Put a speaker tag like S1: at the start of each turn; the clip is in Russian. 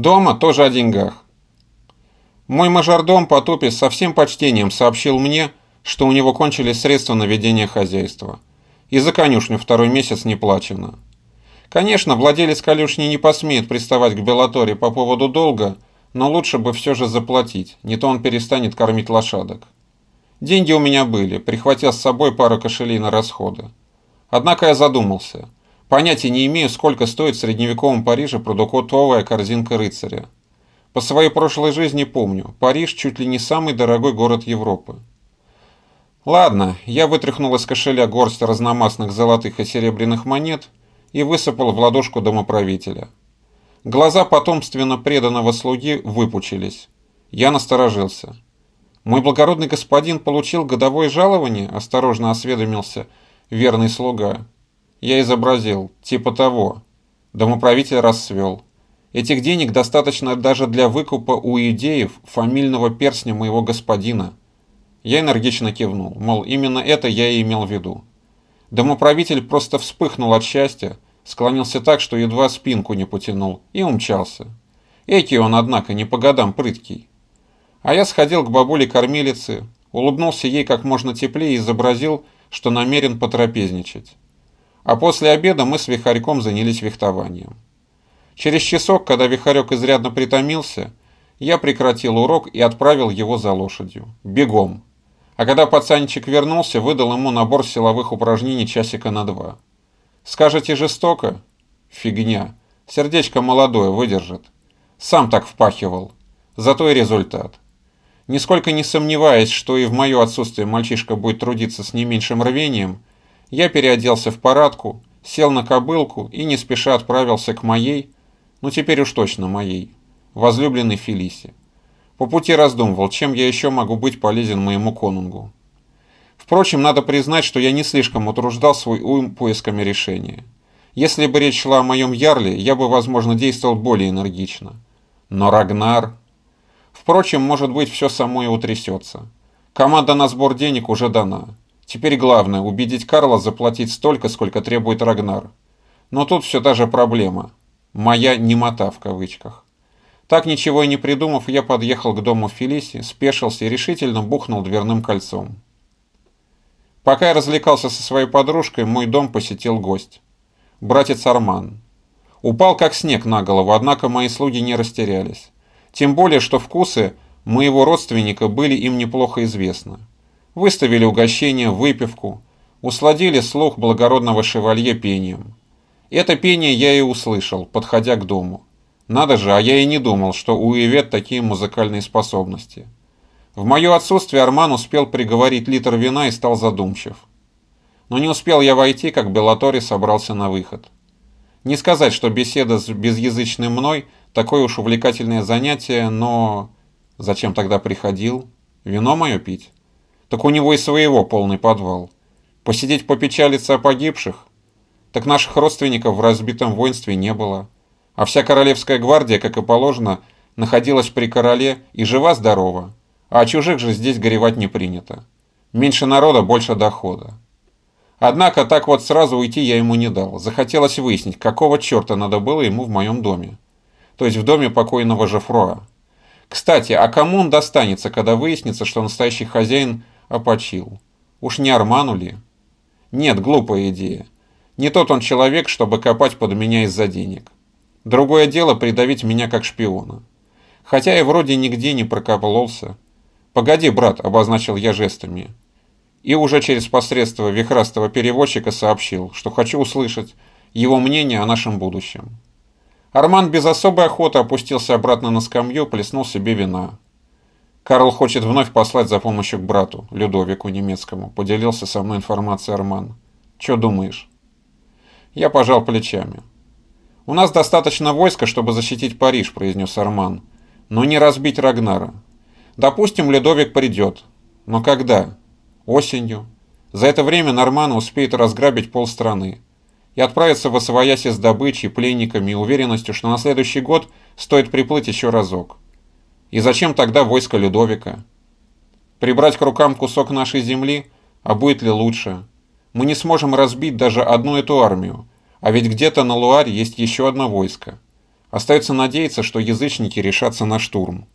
S1: Дома тоже о деньгах. Мой мажордом потупис со всем почтением сообщил мне, что у него кончились средства на ведение хозяйства. И за конюшню второй месяц не плачено. Конечно, владелец конюшни не посмеет приставать к Белаторе по поводу долга, но лучше бы все же заплатить, не то он перестанет кормить лошадок. Деньги у меня были, прихватил с собой пару кошелей на расходы. Однако я задумался. Понятия не имею, сколько стоит в средневековом Париже продуктовая корзинка рыцаря. По своей прошлой жизни помню, Париж чуть ли не самый дорогой город Европы. Ладно, я вытряхнул из кошеля горсть разномастных золотых и серебряных монет и высыпал в ладошку домоправителя. Глаза потомственно преданного слуги выпучились. Я насторожился. «Мой благородный господин получил годовое жалование?» – осторожно осведомился верный слуга. Я изобразил, типа того. Домоправитель расцвел. Этих денег достаточно даже для выкупа у идеев фамильного перстня моего господина. Я энергично кивнул, мол, именно это я и имел в виду. Домоправитель просто вспыхнул от счастья, склонился так, что едва спинку не потянул, и умчался. Эки он, однако, не по годам прыткий. А я сходил к бабуле-кормилице, улыбнулся ей как можно теплее и изобразил, что намерен потрапезничать. А после обеда мы с Вихарьком занялись вихтованием. Через часок, когда Вихарек изрядно притомился, я прекратил урок и отправил его за лошадью. Бегом. А когда пацанчик вернулся, выдал ему набор силовых упражнений часика на два. Скажете жестоко? Фигня. Сердечко молодое, выдержит. Сам так впахивал. Зато и результат. Нисколько не сомневаясь, что и в мое отсутствие мальчишка будет трудиться с не меньшим рвением, я переоделся в парадку, сел на кобылку и не спеша отправился к моей, ну теперь уж точно моей, возлюбленной Фелисе. По пути раздумывал, чем я еще могу быть полезен моему конунгу. Впрочем, надо признать, что я не слишком утруждал свой ум поисками решения. Если бы речь шла о моем ярле, я бы, возможно, действовал более энергично. Но Рагнар... Впрочем, может быть, все само и утрясется. Команда на сбор денег уже дана. Теперь главное – убедить Карла заплатить столько, сколько требует Рагнар. Но тут все та же проблема. Моя «немота» в кавычках. Так ничего и не придумав, я подъехал к дому Фелиси, спешился и решительно бухнул дверным кольцом. Пока я развлекался со своей подружкой, мой дом посетил гость. Братец Арман. Упал как снег на голову, однако мои слуги не растерялись. Тем более, что вкусы моего родственника были им неплохо известны. Выставили угощение, выпивку, усладили слух благородного шевалье пением. Это пение я и услышал, подходя к дому. Надо же, а я и не думал, что у Ивет такие музыкальные способности. В мое отсутствие Арман успел приговорить литр вина и стал задумчив. Но не успел я войти, как Беллатори собрался на выход. Не сказать, что беседа с безязычным мной такое уж увлекательное занятие, но... Зачем тогда приходил? Вино мое пить? Так у него и своего полный подвал. Посидеть попечалиться о погибших? Так наших родственников в разбитом воинстве не было. А вся королевская гвардия, как и положено, находилась при короле и жива-здорова. А о чужих же здесь горевать не принято. Меньше народа, больше дохода. Однако так вот сразу уйти я ему не дал. Захотелось выяснить, какого черта надо было ему в моем доме. То есть в доме покойного Жефруа. Кстати, а кому он достанется, когда выяснится, что настоящий хозяин опочил? Уж не Арману ли? Нет, глупая идея. Не тот он человек, чтобы копать под меня из-за денег. Другое дело придавить меня как шпиона. Хотя я вроде нигде не прокололся. «Погоди, брат», — обозначил я жестами. И уже через посредство вихрастого переводчика сообщил, что хочу услышать его мнение о нашем будущем. Арман без особой охоты опустился обратно на скамью, плеснул себе вина. Карл хочет вновь послать за помощью к брату, Людовику немецкому, поделился со мной информацией Арман. Че думаешь? Я пожал плечами. «У нас достаточно войска, чтобы защитить Париж», – произнес Арман. «Но не разбить Рагнара. Допустим, Ледовик придет. Но когда? Осенью. За это время норманы успеют разграбить полстраны и отправиться в Освояси с добычей, пленниками и уверенностью, что на следующий год стоит приплыть еще разок. И зачем тогда войско Людовика? Прибрать к рукам кусок нашей земли? А будет ли лучше? Мы не сможем разбить даже одну эту армию, а ведь где-то на Луаре есть еще одно войско. Остается надеяться, что язычники решатся на штурм.